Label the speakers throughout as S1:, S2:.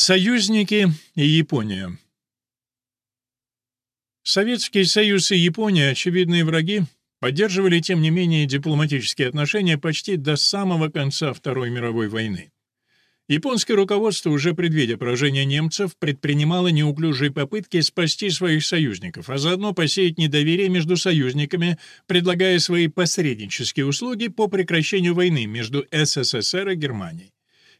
S1: Союзники и Япония Советский Союз и Япония, очевидные враги, поддерживали, тем не менее, дипломатические отношения почти до самого конца Второй мировой войны. Японское руководство, уже предвидя поражение немцев, предпринимало неуклюжие попытки спасти своих союзников, а заодно посеять недоверие между союзниками, предлагая свои посреднические услуги по прекращению войны между СССР и Германией.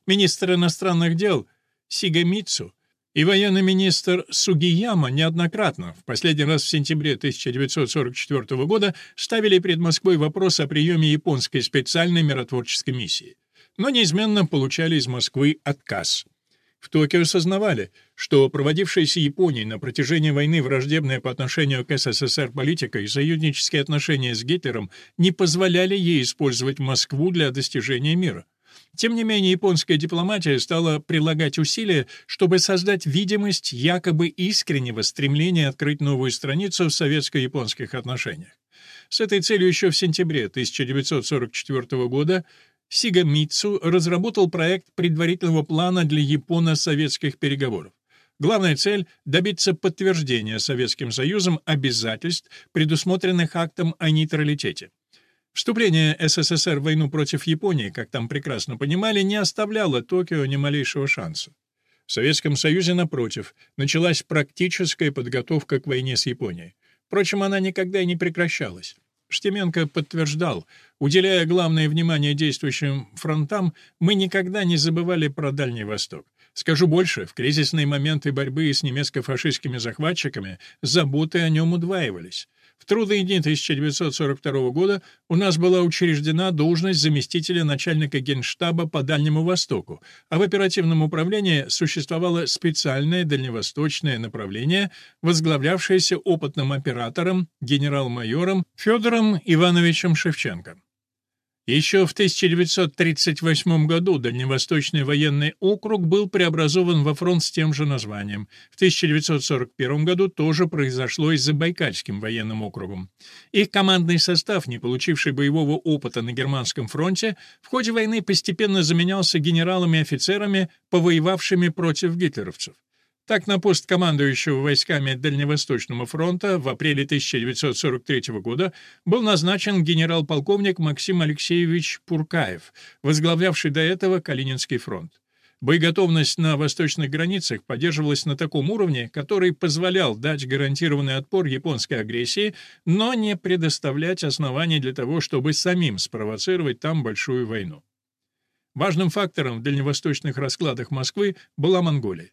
S1: Министр иностранных дел Сигамицу и военный министр Сугияма неоднократно, в последний раз в сентябре 1944 года, ставили перед Москвой вопрос о приеме японской специальной миротворческой миссии но неизменно получали из Москвы отказ. В Токио осознавали, что проводившаяся Японией на протяжении войны враждебная по отношению к СССР политика и союзнические отношения с Гитлером не позволяли ей использовать Москву для достижения мира. Тем не менее, японская дипломатия стала прилагать усилия, чтобы создать видимость якобы искреннего стремления открыть новую страницу в советско-японских отношениях. С этой целью еще в сентябре 1944 года Сигамицу разработал проект предварительного плана для японо-советских переговоров. Главная цель — добиться подтверждения Советским Союзом обязательств, предусмотренных актом о нейтралитете. Вступление СССР в войну против Японии, как там прекрасно понимали, не оставляло Токио ни малейшего шанса. В Советском Союзе, напротив, началась практическая подготовка к войне с Японией. Впрочем, она никогда и не прекращалась. Штеменко подтверждал, уделяя главное внимание действующим фронтам, мы никогда не забывали про Дальний Восток. Скажу больше, в кризисные моменты борьбы с немецко-фашистскими захватчиками заботы о нем удваивались. В трудные дни 1942 года у нас была учреждена должность заместителя начальника Генштаба по Дальнему Востоку, а в оперативном управлении существовало специальное дальневосточное направление, возглавлявшееся опытным оператором, генерал-майором Федором Ивановичем Шевченко. Еще в 1938 году Дальневосточный военный округ был преобразован во фронт с тем же названием. В 1941 году тоже произошло и с Забайкальским военным округом. Их командный состав, не получивший боевого опыта на Германском фронте, в ходе войны постепенно заменялся генералами и офицерами, повоевавшими против гитлеровцев. Так, на пост командующего войсками Дальневосточного фронта в апреле 1943 года был назначен генерал-полковник Максим Алексеевич Пуркаев, возглавлявший до этого Калининский фронт. Боеготовность на восточных границах поддерживалась на таком уровне, который позволял дать гарантированный отпор японской агрессии, но не предоставлять оснований для того, чтобы самим спровоцировать там большую войну. Важным фактором в дальневосточных раскладах Москвы была Монголия.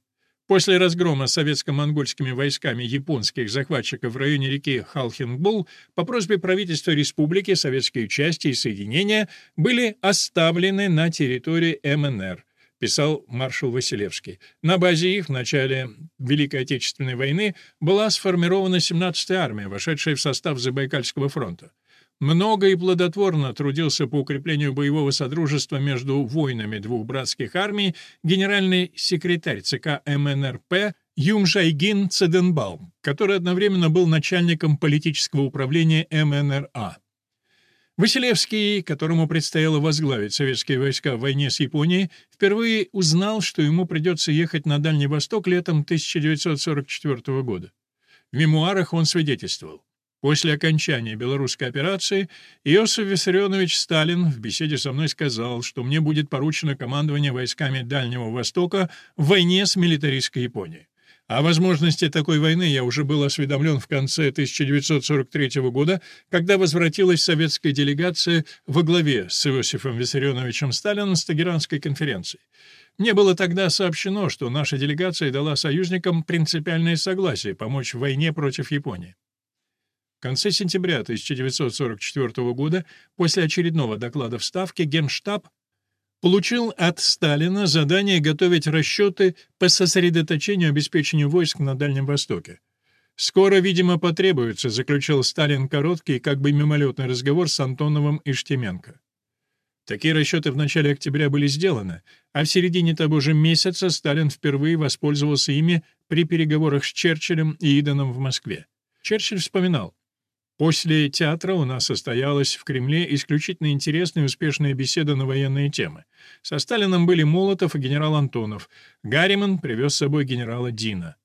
S1: После разгрома советско-монгольскими войсками японских захватчиков в районе реки Халхинбул по просьбе правительства республики советские части и соединения были оставлены на территории МНР, писал маршал Василевский. На базе их в начале Великой Отечественной войны была сформирована 17-я армия, вошедшая в состав Забайкальского фронта. Много и плодотворно трудился по укреплению боевого содружества между воинами двух братских армий генеральный секретарь ЦК МНРП Юмжайгин Цеденбаум, который одновременно был начальником политического управления МНРА. Василевский, которому предстояло возглавить советские войска в войне с Японией, впервые узнал, что ему придется ехать на Дальний Восток летом 1944 года. В мемуарах он свидетельствовал. После окончания белорусской операции Иосиф Виссарионович Сталин в беседе со мной сказал, что мне будет поручено командование войсками Дальнего Востока в войне с милитаристской Японией. О возможности такой войны я уже был осведомлен в конце 1943 года, когда возвратилась советская делегация во главе с Иосифом Виссарионовичем Сталином с Тегеранской конференции. Мне было тогда сообщено, что наша делегация дала союзникам принципиальное согласие помочь в войне против Японии. В конце сентября 1944 года, после очередного доклада в Ставке, Генштаб получил от Сталина задание готовить расчеты по сосредоточению и обеспечению войск на Дальнем Востоке. «Скоро, видимо, потребуется», — заключил Сталин короткий, как бы мимолетный разговор с Антоновым и Штеменко. Такие расчеты в начале октября были сделаны, а в середине того же месяца Сталин впервые воспользовался ими при переговорах с Черчиллем и Иданом в Москве. Черчилль вспоминал, После театра у нас состоялась в Кремле исключительно интересная и успешная беседа на военные темы. Со Сталином были Молотов и генерал Антонов. Гарриман привез с собой генерала Дина.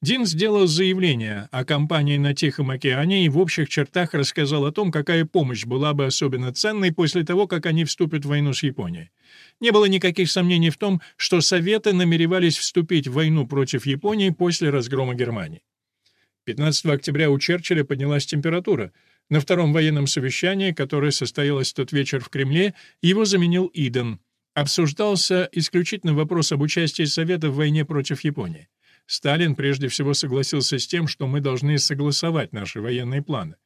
S1: Дин сделал заявление о кампании на Тихом океане и в общих чертах рассказал о том, какая помощь была бы особенно ценной после того, как они вступят в войну с Японией. Не было никаких сомнений в том, что Советы намеревались вступить в войну против Японии после разгрома Германии. 15 октября у Черчилля поднялась температура. На втором военном совещании, которое состоялось в тот вечер в Кремле, его заменил Иден. Обсуждался исключительно вопрос об участии Совета в войне против Японии. Сталин прежде всего согласился с тем, что мы должны согласовать наши военные планы.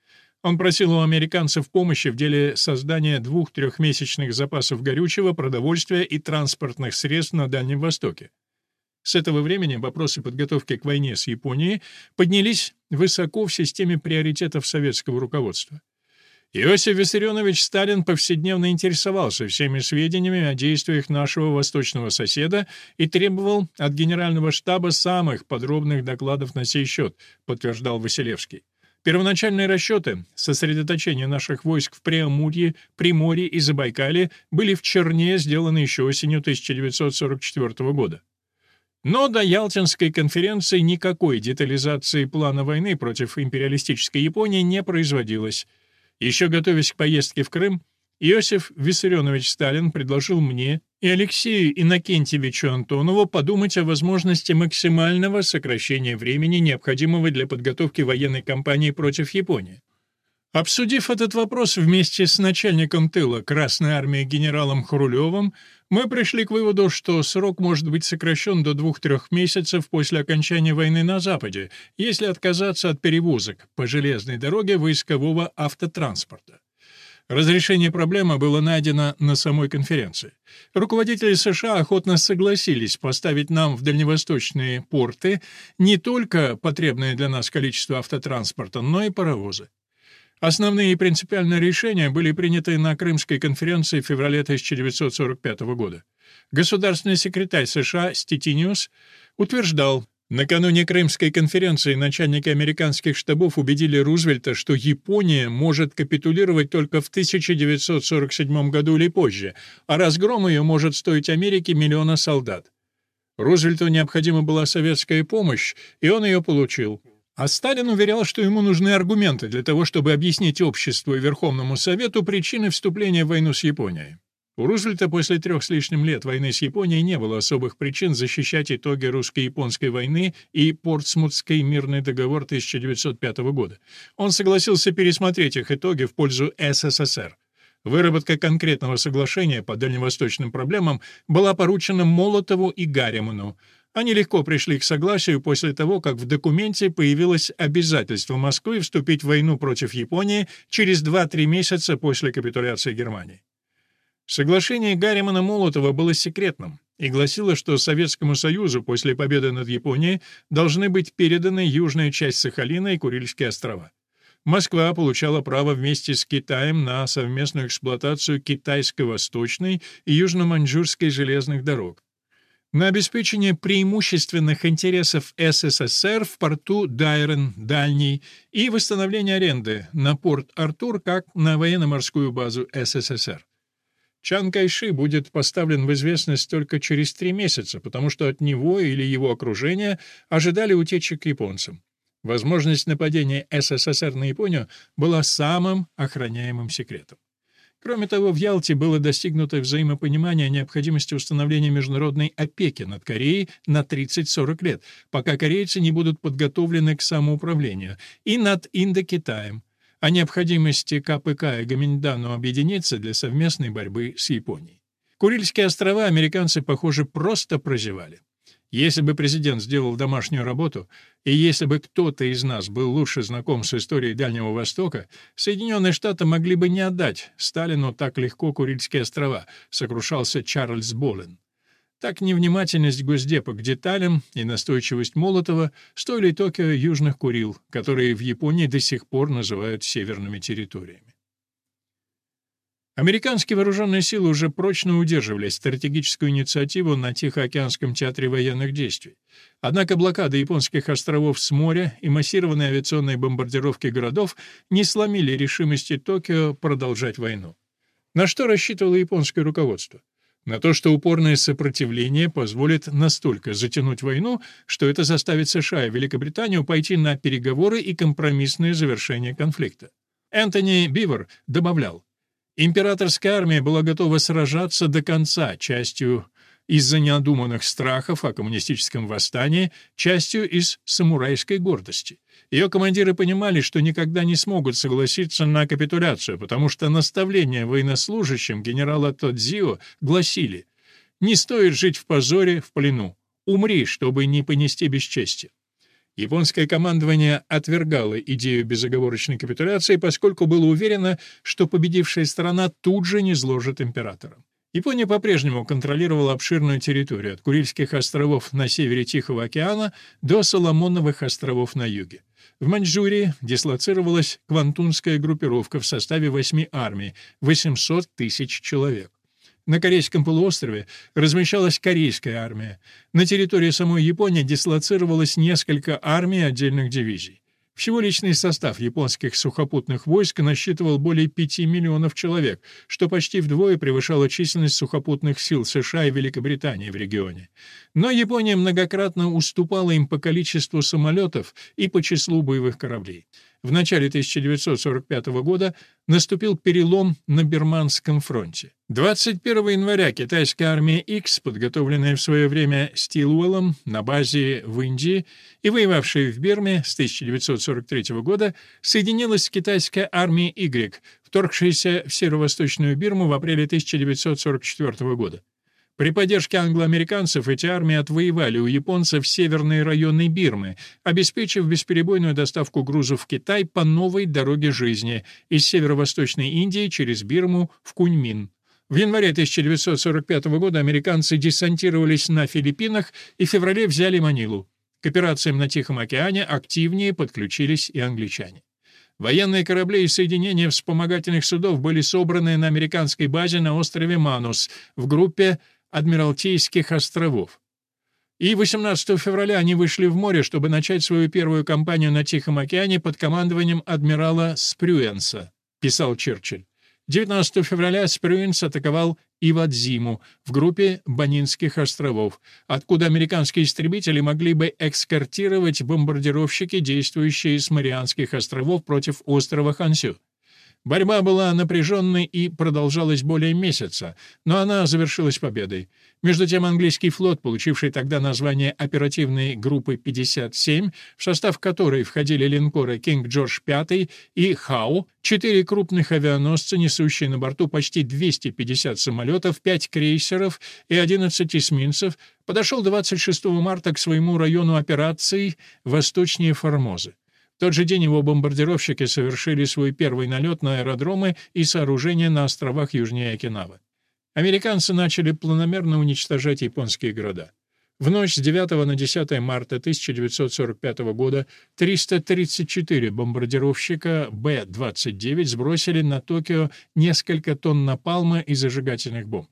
S1: Он просил у американцев помощи в деле создания двух-трехмесячных запасов горючего, продовольствия и транспортных средств на Дальнем Востоке. С этого времени вопросы подготовки к войне с Японией поднялись высоко в системе приоритетов советского руководства. Иосиф Виссарионович Сталин повседневно интересовался всеми сведениями о действиях нашего восточного соседа и требовал от Генерального штаба самых подробных докладов на сей счет, подтверждал Василевский. Первоначальные расчеты сосредоточения наших войск в Преамурье, Приморье и Забайкалье были в Черне сделаны еще осенью 1944 года. Но до Ялтинской конференции никакой детализации плана войны против империалистической Японии не производилось. Еще готовясь к поездке в Крым, Иосиф Виссарионович Сталин предложил мне и Алексею Иннокентьевичу Антонову подумать о возможности максимального сокращения времени, необходимого для подготовки военной кампании против Японии. Обсудив этот вопрос вместе с начальником тыла Красной армии генералом Хрулевым, мы пришли к выводу, что срок может быть сокращен до двух-трех месяцев после окончания войны на Западе, если отказаться от перевозок по железной дороге войскового автотранспорта. Разрешение проблемы было найдено на самой конференции. Руководители США охотно согласились поставить нам в дальневосточные порты не только потребное для нас количество автотранспорта, но и паровозы. Основные и принципиальные решения были приняты на Крымской конференции в феврале 1945 года. Государственный секретарь США Стетиниус утверждал, Накануне Крымской конференции начальники американских штабов убедили Рузвельта, что Япония может капитулировать только в 1947 году или позже, а разгром ее может стоить Америке миллиона солдат. Рузвельту необходима была советская помощь, и он ее получил. А Сталин уверял, что ему нужны аргументы для того, чтобы объяснить обществу и Верховному Совету причины вступления в войну с Японией. У Рузвельта после трех с лишним лет войны с Японией не было особых причин защищать итоги русско-японской войны и Портсмутский мирный договор 1905 года. Он согласился пересмотреть их итоги в пользу СССР. Выработка конкретного соглашения по дальневосточным проблемам была поручена Молотову и Гарриману, они легко пришли к согласию после того, как в документе появилось обязательство Москвы вступить в войну против Японии через 2-3 месяца после капитуляции Германии. Соглашение Гарримана-Молотова было секретным и гласило, что Советскому Союзу после победы над Японией должны быть переданы южная часть Сахалина и Курильские острова. Москва получала право вместе с Китаем на совместную эксплуатацию китайско-восточной и южно-маньчжурской железных дорог на обеспечение преимущественных интересов СССР в порту Дайрен, Дальний, и восстановление аренды на порт Артур как на военно-морскую базу СССР. Чан Кайши будет поставлен в известность только через три месяца, потому что от него или его окружения ожидали утечек японцам. Возможность нападения СССР на Японию была самым охраняемым секретом. Кроме того, в Ялте было достигнуто взаимопонимание о необходимости установления международной опеки над Кореей на 30-40 лет, пока корейцы не будут подготовлены к самоуправлению, и над Индокитаем, о необходимости КПК и Гаминдану объединиться для совместной борьбы с Японией. Курильские острова американцы, похоже, просто прозевали. Если бы президент сделал домашнюю работу, и если бы кто-то из нас был лучше знаком с историей Дальнего Востока, Соединенные Штаты могли бы не отдать Сталину так легко Курильские острова, сокрушался Чарльз Боллен. Так невнимательность Госдепа к деталям и настойчивость Молотова стоили Токио Южных Курил, которые в Японии до сих пор называют северными территориями. Американские вооруженные силы уже прочно удерживали стратегическую инициативу на Тихоокеанском театре военных действий. Однако блокада японских островов с моря и массированные авиационные бомбардировки городов не сломили решимости Токио продолжать войну. На что рассчитывало японское руководство? На то, что упорное сопротивление позволит настолько затянуть войну, что это заставит США и Великобританию пойти на переговоры и компромиссное завершение конфликта. Энтони Бивер добавлял, Императорская армия была готова сражаться до конца, частью из-за неодуманных страхов о коммунистическом восстании, частью из самурайской гордости. Ее командиры понимали, что никогда не смогут согласиться на капитуляцию, потому что наставления военнослужащим генерала Тодзио гласили «Не стоит жить в позоре, в плену. Умри, чтобы не понести бесчестие». Японское командование отвергало идею безоговорочной капитуляции, поскольку было уверено, что победившая страна тут же не зложит императора. Япония по-прежнему контролировала обширную территорию от Курильских островов на севере Тихого океана до Соломоновых островов на юге. В Маньчжурии дислоцировалась Квантунская группировка в составе восьми армий, 800 тысяч человек. На Корейском полуострове размещалась корейская армия. На территории самой Японии дислоцировалось несколько армий отдельных дивизий. Всего личный состав японских сухопутных войск насчитывал более 5 миллионов человек, что почти вдвое превышало численность сухопутных сил США и Великобритании в регионе. Но Япония многократно уступала им по количеству самолетов и по числу боевых кораблей. В начале 1945 года наступил перелом на Бирманском фронте. 21 января китайская армия X, подготовленная в свое время Стилуэллом на базе в Индии и воевавшая в Бирме с 1943 года, соединилась с китайской армией Y, вторгшейся в северо-восточную Бирму в апреле 1944 года. При поддержке англоамериканцев эти армии отвоевали у японцев северные районы Бирмы, обеспечив бесперебойную доставку грузов в Китай по новой дороге жизни из северо-восточной Индии через Бирму в Куньмин. В январе 1945 года американцы десантировались на Филиппинах и в феврале взяли Манилу. К операциям на Тихом океане активнее подключились и англичане. Военные корабли и соединения вспомогательных судов были собраны на американской базе на острове Манус в группе Адмиралтейских островов. И 18 февраля они вышли в море, чтобы начать свою первую кампанию на Тихом океане под командованием адмирала Спрюенса, писал Черчилль. 19 февраля Спрюенс атаковал Ивадзиму в группе Банинских островов, откуда американские истребители могли бы экскортировать бомбардировщики, действующие с Марианских островов против острова Хансю. Борьба была напряженной и продолжалась более месяца, но она завершилась победой. Между тем английский флот, получивший тогда название оперативной группы 57, в состав которой входили линкоры «Кинг Джордж V» и «Хау», четыре крупных авианосца, несущие на борту почти 250 самолетов, 5 крейсеров и 11 эсминцев, подошел 26 марта к своему району операций восточнее Формозы тот же день его бомбардировщики совершили свой первый налет на аэродромы и сооружения на островах южнее Окинавы. Американцы начали планомерно уничтожать японские города. В ночь с 9 на 10 марта 1945 года 334 бомбардировщика Б-29 сбросили на Токио несколько тонн напалма и зажигательных бомб.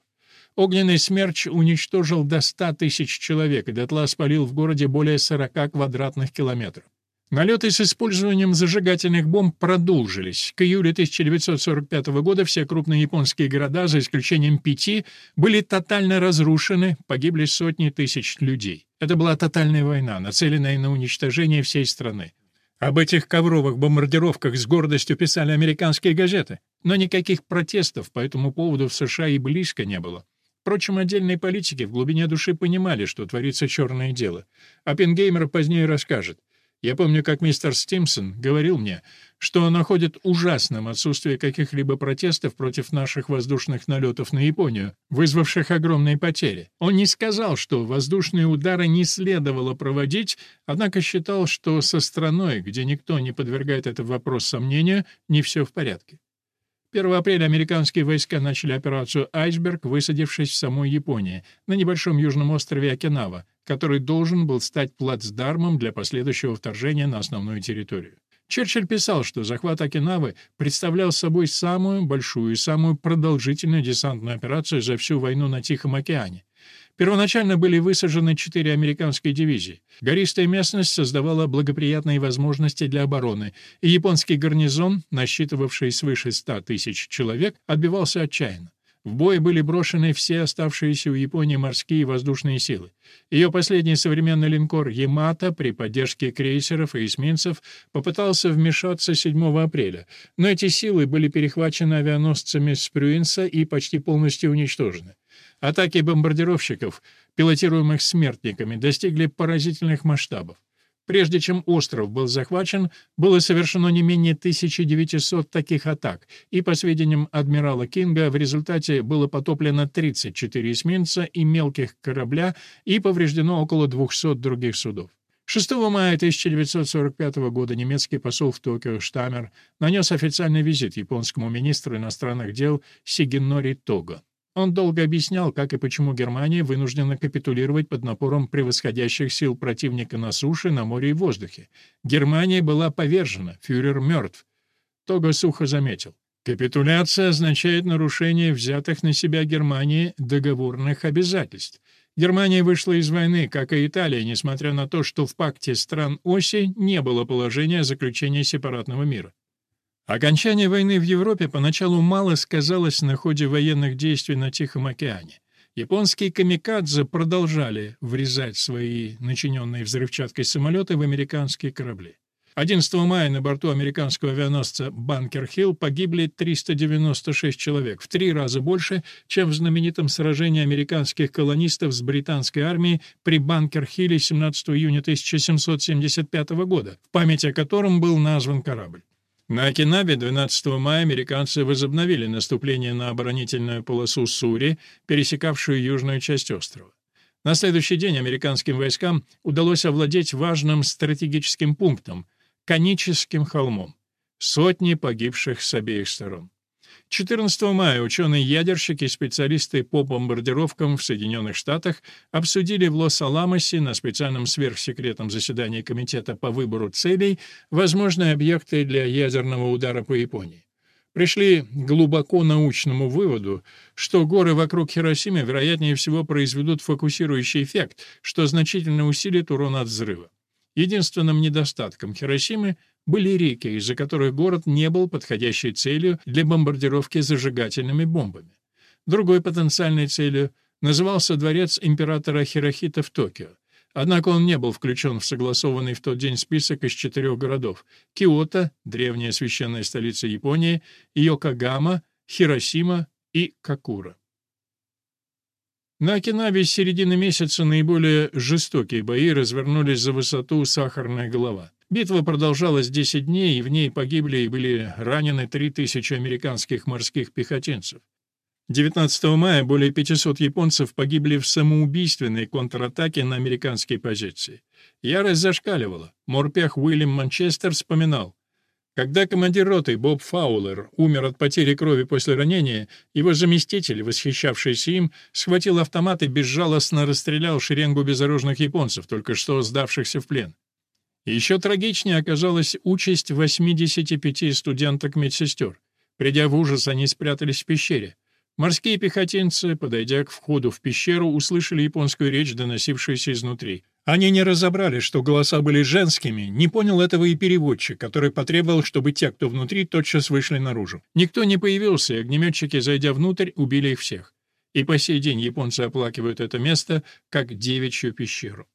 S1: Огненный смерч уничтожил до 100 тысяч человек и дотла спалил в городе более 40 квадратных километров. Налеты с использованием зажигательных бомб продолжились. К июлю 1945 года все крупные японские города, за исключением пяти, были тотально разрушены, погибли сотни тысяч людей. Это была тотальная война, нацеленная на уничтожение всей страны. Об этих ковровых бомбардировках с гордостью писали американские газеты, но никаких протестов по этому поводу в США и близко не было. Впрочем, отдельные политики в глубине души понимали, что творится черное дело. Оппенгеймер позднее расскажет. Я помню, как мистер Стимсон говорил мне, что находит ужасным отсутствие каких-либо протестов против наших воздушных налетов на Японию, вызвавших огромные потери. Он не сказал, что воздушные удары не следовало проводить, однако считал, что со страной, где никто не подвергает этот вопрос сомнению, не все в порядке. 1 апреля американские войска начали операцию «Айсберг», высадившись в самой Японии, на небольшом южном острове Окинава, который должен был стать плацдармом для последующего вторжения на основную территорию. Черчилль писал, что захват Окинавы представлял собой самую большую и самую продолжительную десантную операцию за всю войну на Тихом океане. Первоначально были высажены четыре американские дивизии. Гористая местность создавала благоприятные возможности для обороны, и японский гарнизон, насчитывавший свыше 100 тысяч человек, отбивался отчаянно. В бой были брошены все оставшиеся у Японии морские и воздушные силы. Ее последний современный линкор «Ямато» при поддержке крейсеров и эсминцев попытался вмешаться 7 апреля, но эти силы были перехвачены авианосцами Спрюинса и почти полностью уничтожены. Атаки бомбардировщиков, пилотируемых смертниками, достигли поразительных масштабов. Прежде чем остров был захвачен, было совершено не менее 1900 таких атак, и, по сведениям адмирала Кинга, в результате было потоплено 34 эсминца и мелких корабля и повреждено около 200 других судов. 6 мая 1945 года немецкий посол в Токио Штамер нанес официальный визит японскому министру иностранных дел Сигенори Того. Он долго объяснял, как и почему Германия вынуждена капитулировать под напором превосходящих сил противника на суше, на море и воздухе. Германия была повержена, фюрер мертв. Того сухо заметил. Капитуляция означает нарушение взятых на себя Германией договорных обязательств. Германия вышла из войны, как и Италия, несмотря на то, что в пакте стран оси не было положения о заключении сепаратного мира. Окончание войны в Европе поначалу мало сказалось на ходе военных действий на Тихом океане. Японские камикадзе продолжали врезать свои начиненные взрывчаткой самолеты в американские корабли. 11 мая на борту американского авианосца «Банкер-Хилл» погибли 396 человек, в три раза больше, чем в знаменитом сражении американских колонистов с британской армией при Банкер-Хилле 17 июня 1775 года, в память о котором был назван корабль. На Окинаве 12 мая американцы возобновили наступление на оборонительную полосу Сури, пересекавшую южную часть острова. На следующий день американским войскам удалось овладеть важным стратегическим пунктом — Коническим холмом. Сотни погибших с обеих сторон. 14 мая ученые-ядерщики и специалисты по бомбардировкам в Соединенных Штатах обсудили в Лос-Аламосе на специальном сверхсекретном заседании Комитета по выбору целей возможные объекты для ядерного удара по Японии. Пришли к глубоко научному выводу, что горы вокруг Хиросимы вероятнее всего произведут фокусирующий эффект, что значительно усилит урон от взрыва. Единственным недостатком Хиросимы были реки, из-за которых город не был подходящей целью для бомбардировки зажигательными бомбами. Другой потенциальной целью назывался дворец императора Хирохита в Токио. Однако он не был включен в согласованный в тот день список из четырех городов — Киото, древняя священная столица Японии, Йокогама, Хиросима и Какура. На Окинаве с середины месяца наиболее жестокие бои развернулись за высоту Сахарная голова. Битва продолжалась 10 дней, и в ней погибли и были ранены 3000 американских морских пехотинцев. 19 мая более 500 японцев погибли в самоубийственной контратаке на американские позиции. Ярость зашкаливала. Морпех Уильям Манчестер вспоминал. Когда командир роты Боб Фаулер умер от потери крови после ранения, его заместитель, восхищавшийся им, схватил автомат и безжалостно расстрелял шеренгу безоружных японцев, только что сдавшихся в плен. Еще трагичнее оказалась участь 85 студенток-медсестер. Придя в ужас, они спрятались в пещере. Морские пехотинцы, подойдя к входу в пещеру, услышали японскую речь, доносившуюся изнутри. Они не разобрали, что голоса были женскими, не понял этого и переводчик, который потребовал, чтобы те, кто внутри, тотчас вышли наружу. Никто не появился, и огнеметчики, зайдя внутрь, убили их всех. И по сей день японцы оплакивают это место как девичью пещеру.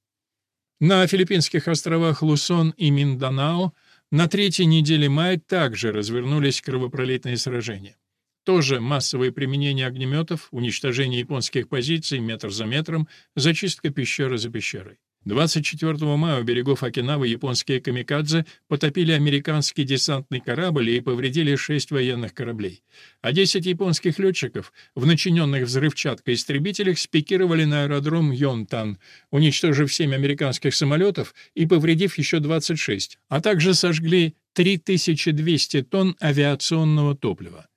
S1: На филиппинских островах Лусон и Минданао на третьей неделе мая также развернулись кровопролитные сражения. Тоже массовое применение огнеметов, уничтожение японских позиций метр за метром, зачистка пещеры за пещерой. 24 мая у берегов Окинавы японские камикадзе потопили американский десантный корабль и повредили шесть военных кораблей. А 10 японских летчиков в начиненных взрывчаткой истребителях спикировали на аэродром Йонтан, уничтожив 7 американских самолетов и повредив еще 26, а также сожгли 3200 тонн авиационного топлива.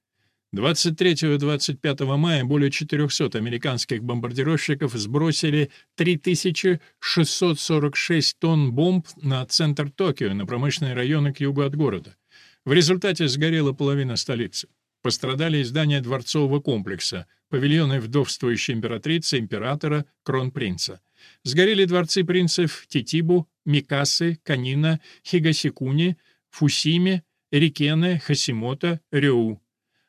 S1: 23-25 мая более 400 американских бомбардировщиков сбросили 3646 тонн бомб на центр Токио, на промышленные районы к югу от города. В результате сгорела половина столицы. Пострадали здания дворцового комплекса, павильоны вдовствующей императрицы, императора, кронпринца. Сгорели дворцы принцев Титибу, Микасы, Канина, Хигасикуни, Фусиме, Рикене, Хасимото, Рёу.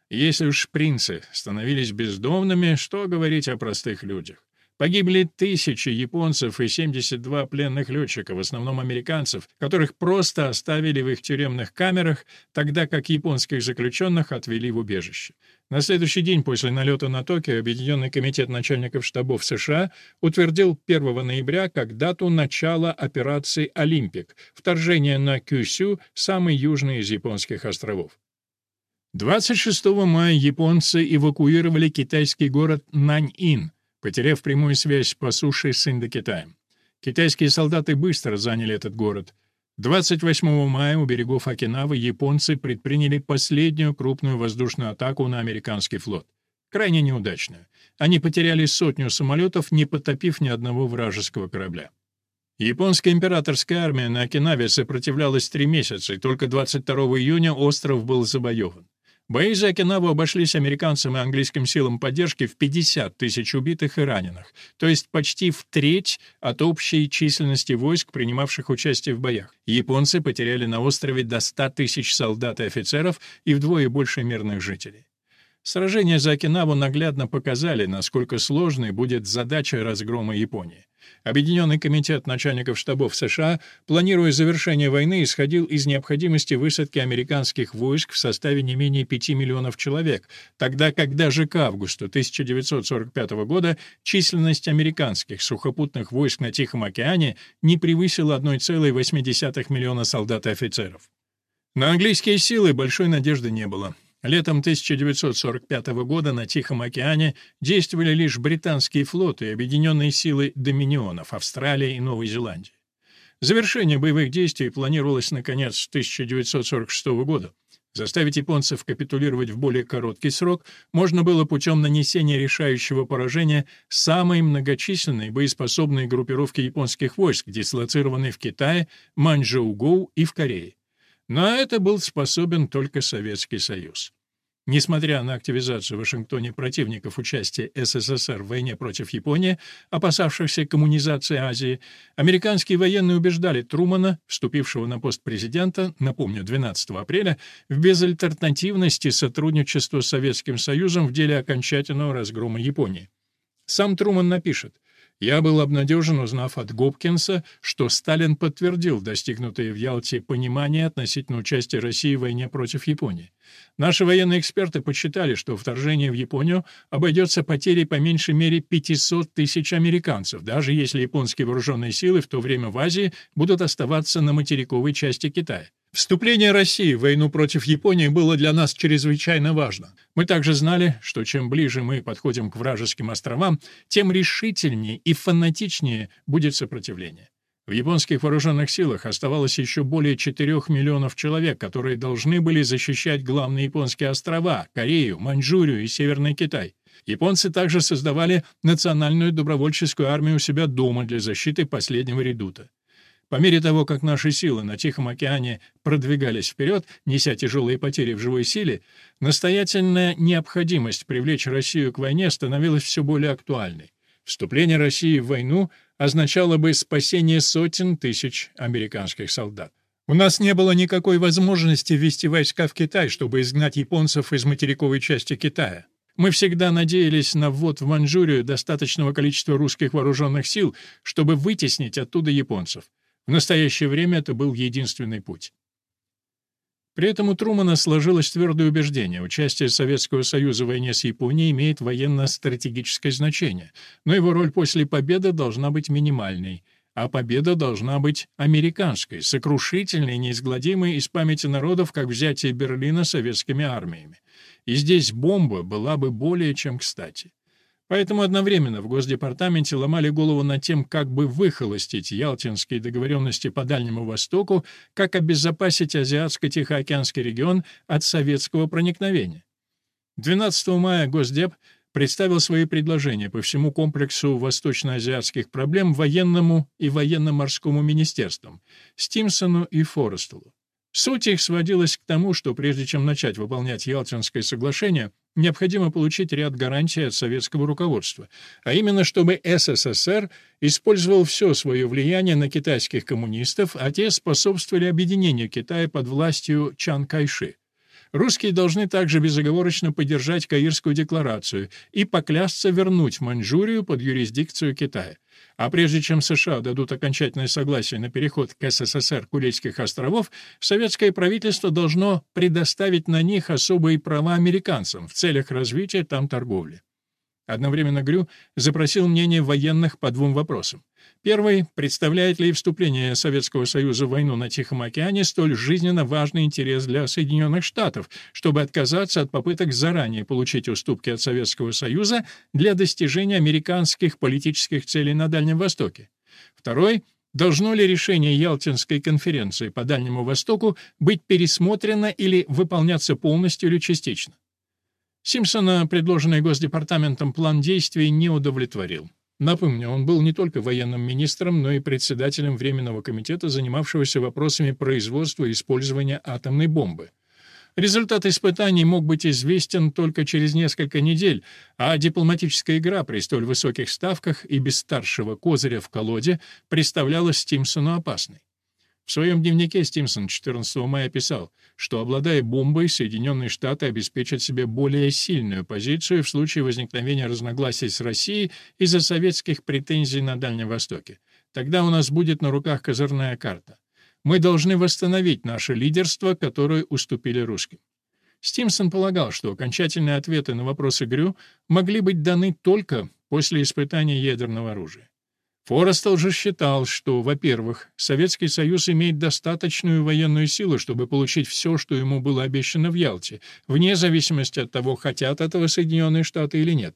S1: Если уж принцы становились бездомными, что говорить о простых людях? Погибли тысячи японцев и 72 пленных летчика, в основном американцев, которых просто оставили в их тюремных камерах, тогда как японских заключенных отвели в убежище. На следующий день после налета на Токио Объединенный комитет начальников штабов США утвердил 1 ноября как дату начала операции «Олимпик» — вторжения на Кюсю, самый южный из японских островов. 26 мая японцы эвакуировали китайский город Наньин, потеряв прямую связь по суше с Индокитаем. Китайские солдаты быстро заняли этот город. 28 мая у берегов Окинавы японцы предприняли последнюю крупную воздушную атаку на американский флот. Крайне неудачную. Они потеряли сотню самолетов, не потопив ни одного вражеского корабля. Японская императорская армия на Окинаве сопротивлялась три месяца, и только 22 июня остров был завоеван. Бои за Окинаву обошлись американцам и английским силам поддержки в 50 тысяч убитых и раненых, то есть почти в треть от общей численности войск, принимавших участие в боях. Японцы потеряли на острове до 100 тысяч солдат и офицеров и вдвое больше мирных жителей. Сражения за Окинаву наглядно показали, насколько сложной будет задача разгрома Японии. Объединенный комитет начальников штабов США, планируя завершение войны, исходил из необходимости высадки американских войск в составе не менее 5 миллионов человек, тогда как даже к августу 1945 года численность американских сухопутных войск на Тихом океане не превысила 1,8 миллиона солдат и офицеров. На английские силы большой надежды не было. Летом 1945 года на Тихом океане действовали лишь британские флоты и объединенные силы доминионов Австралии и Новой Зеландии. Завершение боевых действий планировалось на конец 1946 года. Заставить японцев капитулировать в более короткий срок можно было путем нанесения решающего поражения самой многочисленной боеспособной группировки японских войск, дислоцированной в Китае, Маньчжоу-Гоу и в Корее. На это был способен только Советский Союз. Несмотря на активизацию в Вашингтоне противников участия СССР в войне против Японии, опасавшихся коммунизации Азии, американские военные убеждали Трумана, вступившего на пост президента, напомню, 12 апреля, в безальтернативности сотрудничества с Советским Союзом в деле окончательного разгрома Японии. Сам Труман напишет — я был обнадежен, узнав от Гопкинса, что Сталин подтвердил достигнутое в Ялте понимание относительно участия России в войне против Японии. Наши военные эксперты подсчитали, что вторжение в Японию обойдется потерей по меньшей мере 500 тысяч американцев, даже если японские вооруженные силы в то время в Азии будут оставаться на материковой части Китая. Вступление России в войну против Японии было для нас чрезвычайно важно. Мы также знали, что чем ближе мы подходим к вражеским островам, тем решительнее и фанатичнее будет сопротивление. В японских вооруженных силах оставалось еще более 4 миллионов человек, которые должны были защищать главные японские острова — Корею, Маньчжурию и Северный Китай. Японцы также создавали национальную добровольческую армию у себя дома для защиты последнего редута. По мере того, как наши силы на Тихом океане продвигались вперед, неся тяжелые потери в живой силе, настоятельная необходимость привлечь Россию к войне становилась все более актуальной. Вступление России в войну означало бы спасение сотен тысяч американских солдат. У нас не было никакой возможности ввести войска в Китай, чтобы изгнать японцев из материковой части Китая. Мы всегда надеялись на ввод в Маньчжурию достаточного количества русских вооруженных сил, чтобы вытеснить оттуда японцев. В настоящее время это был единственный путь. При этом у Трумана сложилось твердое убеждение, участие Советского Союза в войне с Японией имеет военно-стратегическое значение, но его роль после победы должна быть минимальной, а победа должна быть американской, сокрушительной, неизгладимой из памяти народов, как взятие Берлина советскими армиями. И здесь бомба была бы более чем кстати. Поэтому одновременно в Госдепартаменте ломали голову над тем, как бы выхолостить ялтинские договоренности по Дальнему Востоку, как обезопасить Азиатско-Тихоокеанский регион от советского проникновения. 12 мая Госдеп представил свои предложения по всему комплексу восточноазиатских проблем военному и военно-морскому министерствам Стимсону и Форестелу. Суть их сводилась к тому, что прежде чем начать выполнять Ялтинское соглашение, необходимо получить ряд гарантий от советского руководства, а именно чтобы СССР использовал все свое влияние на китайских коммунистов, а те способствовали объединению Китая под властью Чан Кайши. Русские должны также безоговорочно поддержать Каирскую декларацию и поклясться вернуть Маньчжурию под юрисдикцию Китая. А прежде чем США дадут окончательное согласие на переход к СССР Курильских островов, советское правительство должно предоставить на них особые права американцам в целях развития там торговли. Одновременно Грю запросил мнение военных по двум вопросам. Первый — представляет ли вступление Советского Союза в войну на Тихом океане столь жизненно важный интерес для Соединенных Штатов, чтобы отказаться от попыток заранее получить уступки от Советского Союза для достижения американских политических целей на Дальнем Востоке? Второй — Должно ли решение Ялтинской конференции по Дальнему Востоку быть пересмотрено или выполняться полностью или частично? Симпсона, предложенный Госдепартаментом план действий, не удовлетворил. Напомню, он был не только военным министром, но и председателем Временного комитета, занимавшегося вопросами производства и использования атомной бомбы. Результат испытаний мог быть известен только через несколько недель, а дипломатическая игра при столь высоких ставках и без старшего козыря в колоде представлялась Стимсону опасной. В своем дневнике Стимсон 14 мая писал, что, обладая бомбой, Соединенные Штаты обеспечат себе более сильную позицию в случае возникновения разногласий с Россией из-за советских претензий на Дальнем Востоке. Тогда у нас будет на руках козырная карта. Мы должны восстановить наше лидерство, которое уступили русским. Стимсон полагал, что окончательные ответы на вопросы Грю могли быть даны только после испытания ядерного оружия. Форестел же считал, что, во-первых, Советский Союз имеет достаточную военную силу, чтобы получить все, что ему было обещано в Ялте, вне зависимости от того, хотят этого Соединенные Штаты или нет.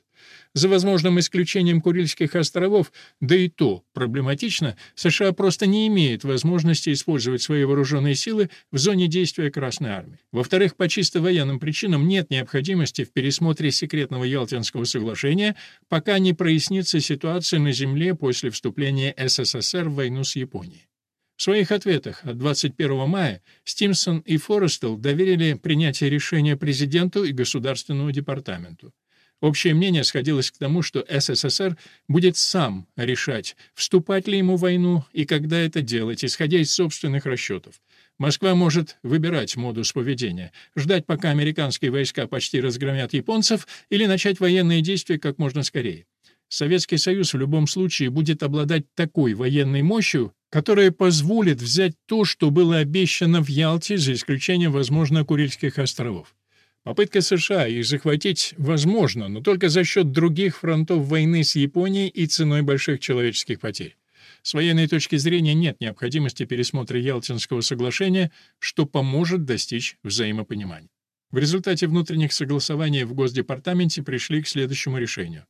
S1: За возможным исключением Курильских островов, да и то проблематично, США просто не имеет возможности использовать свои вооруженные силы в зоне действия Красной Армии. Во-вторых, по чисто военным причинам нет необходимости в пересмотре секретного Ялтинского соглашения, пока не прояснится ситуация на земле после вступления СССР в войну с Японией. В своих ответах от 21 мая Стимсон и Форестел доверили принятие решения президенту и Государственному департаменту. Общее мнение сходилось к тому, что СССР будет сам решать, вступать ли ему в войну и когда это делать, исходя из собственных расчетов. Москва может выбирать модус поведения, ждать, пока американские войска почти разгромят японцев, или начать военные действия как можно скорее. Советский Союз в любом случае будет обладать такой военной мощью, которая позволит взять то, что было обещано в Ялте, за исключением, возможно, Курильских островов. Попытка США их захватить возможна, но только за счет других фронтов войны с Японией и ценой больших человеческих потерь. С военной точки зрения нет необходимости пересмотра Ялтинского соглашения, что поможет достичь взаимопонимания. В результате внутренних согласований в Госдепартаменте пришли к следующему решению.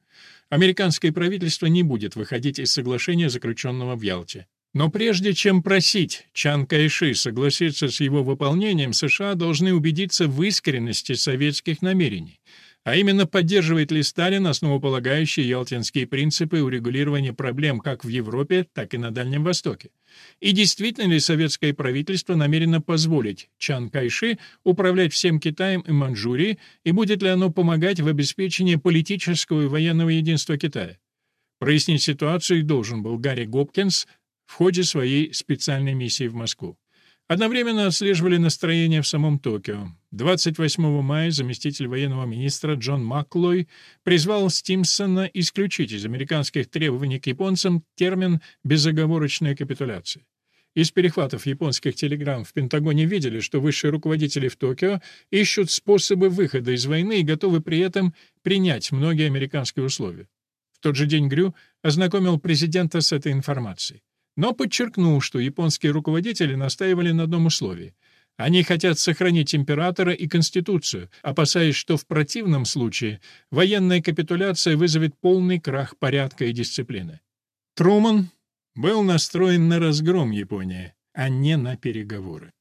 S1: Американское правительство не будет выходить из соглашения, заключенного в Ялте. Но прежде чем просить Чан Кайши согласиться с его выполнением, США должны убедиться в искренности советских намерений, а именно поддерживает ли Сталин основополагающие ялтинские принципы урегулирования проблем как в Европе, так и на Дальнем Востоке. И действительно ли советское правительство намерено позволить Чан Кайши управлять всем Китаем и Манчжурией, и будет ли оно помогать в обеспечении политического и военного единства Китая? Прояснить ситуацию должен был Гарри Гопкинс, в ходе своей специальной миссии в Москву. Одновременно отслеживали настроение в самом Токио. 28 мая заместитель военного министра Джон Маклой призвал Стимсона исключить из американских требований к японцам термин «безоговорочная капитуляция». Из перехватов японских телеграмм в Пентагоне видели, что высшие руководители в Токио ищут способы выхода из войны и готовы при этом принять многие американские условия. В тот же день Грю ознакомил президента с этой информацией но подчеркнул, что японские руководители настаивали на одном условии. Они хотят сохранить императора и конституцию, опасаясь, что в противном случае военная капитуляция вызовет полный крах порядка и дисциплины. Труман был настроен на разгром Японии, а не на переговоры.